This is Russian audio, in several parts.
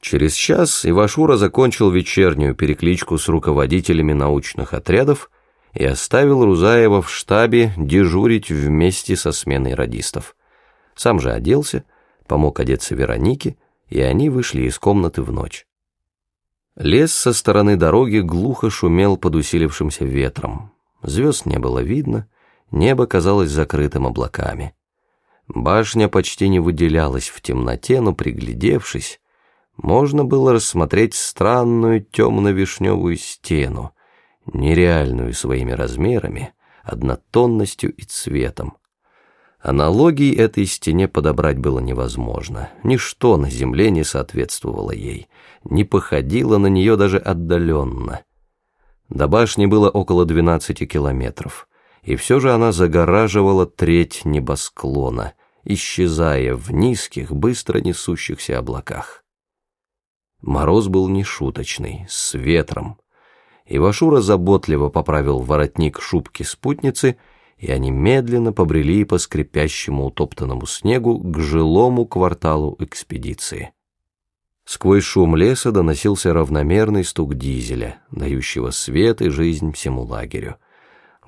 Через час Ивашура закончил вечернюю перекличку с руководителями научных отрядов и оставил Рузаева в штабе дежурить вместе со сменой радистов. Сам же оделся, помог одеться Веронике, и они вышли из комнаты в ночь. Лес со стороны дороги глухо шумел под усилившимся ветром. Звезд не было видно, небо казалось закрытым облаками. Башня почти не выделялась в темноте, но, приглядевшись, можно было рассмотреть странную темно-вишневую стену, нереальную своими размерами, однотонностью и цветом. Аналогий этой стене подобрать было невозможно. Ничто на земле не соответствовало ей, не походило на нее даже отдаленно. До башни было около 12 километров, и все же она загораживала треть небосклона, исчезая в низких, быстро несущихся облаках. Мороз был нешуточный, с ветром. Ивашура заботливо поправил воротник шубки спутницы, и они медленно побрели по скрипящему утоптанному снегу к жилому кварталу экспедиции. Сквозь шум леса доносился равномерный стук дизеля, дающего свет и жизнь всему лагерю.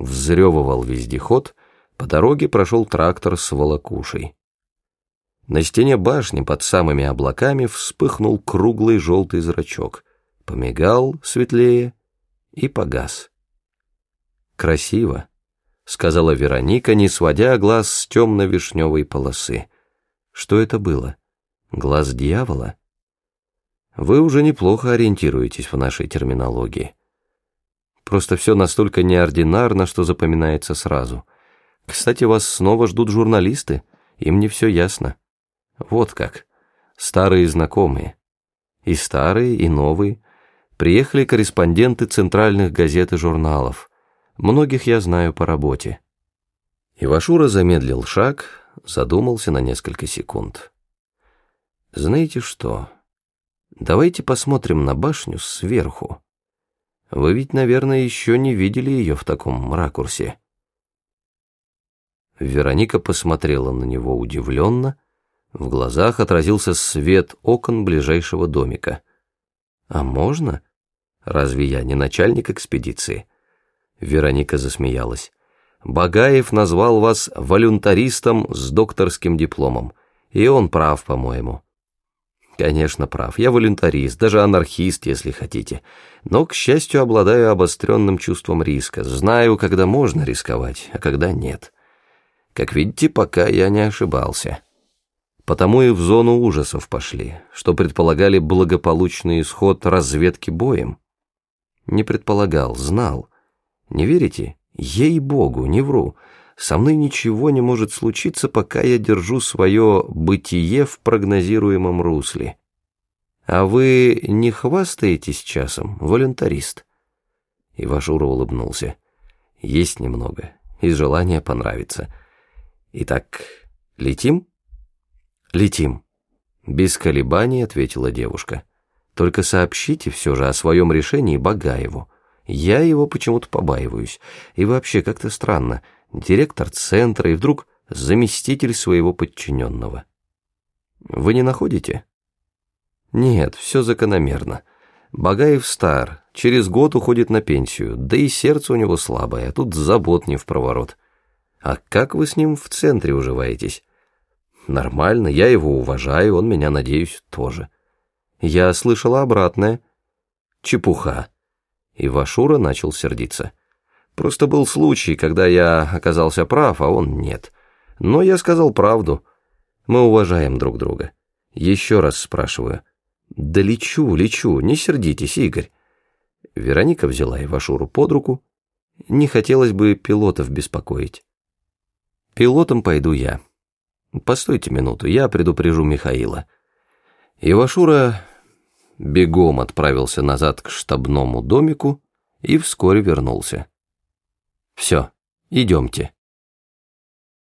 Взрёвывал вездеход, по дороге прошел трактор с волокушей. На стене башни под самыми облаками вспыхнул круглый желтый зрачок, помигал светлее и погас. «Красиво», — сказала Вероника, не сводя глаз с темно-вишневой полосы. «Что это было? Глаз дьявола?» «Вы уже неплохо ориентируетесь в нашей терминологии. Просто все настолько неординарно, что запоминается сразу. Кстати, вас снова ждут журналисты, им не все ясно». Вот как. Старые знакомые. И старые, и новые. Приехали корреспонденты центральных газет и журналов. Многих я знаю по работе. Ивашура замедлил шаг, задумался на несколько секунд. Знаете что? Давайте посмотрим на башню сверху. Вы ведь, наверное, еще не видели ее в таком ракурсе. Вероника посмотрела на него удивленно, в глазах отразился свет окон ближайшего домика. «А можно? Разве я не начальник экспедиции?» Вероника засмеялась. «Багаев назвал вас волюнтаристом с докторским дипломом, и он прав, по-моему». «Конечно, прав. Я волюнтарист, даже анархист, если хотите. Но, к счастью, обладаю обостренным чувством риска. Знаю, когда можно рисковать, а когда нет. Как видите, пока я не ошибался». Потому и в зону ужасов пошли, что предполагали благополучный исход разведки боем. Не предполагал, знал. Не верите? Ей-богу, не вру. Со мной ничего не может случиться, пока я держу свое бытие в прогнозируемом русле. А вы не хвастаетесь часом, волюнтарист? Ивашура улыбнулся. Есть немного, из желания понравиться. Итак, летим? «Летим», — без колебаний ответила девушка. «Только сообщите все же о своем решении Багаеву. Я его почему-то побаиваюсь. И вообще как-то странно. Директор центра и вдруг заместитель своего подчиненного. Вы не находите?» «Нет, все закономерно. Багаев стар, через год уходит на пенсию, да и сердце у него слабое, а тут забот не в проворот. А как вы с ним в центре уживаетесь?» Нормально, я его уважаю, он меня, надеюсь, тоже. Я слышала обратное. Чепуха. И Вашура начал сердиться. Просто был случай, когда я оказался прав, а он нет. Но я сказал правду. Мы уважаем друг друга. Еще раз спрашиваю. Да лечу, лечу, не сердитесь, Игорь. Вероника взяла Ивашуру под руку. Не хотелось бы пилотов беспокоить. Пилотом пойду я. Постойте минуту, я предупрежу Михаила. Ивашура бегом отправился назад к штабному домику и вскоре вернулся. Все, идемте.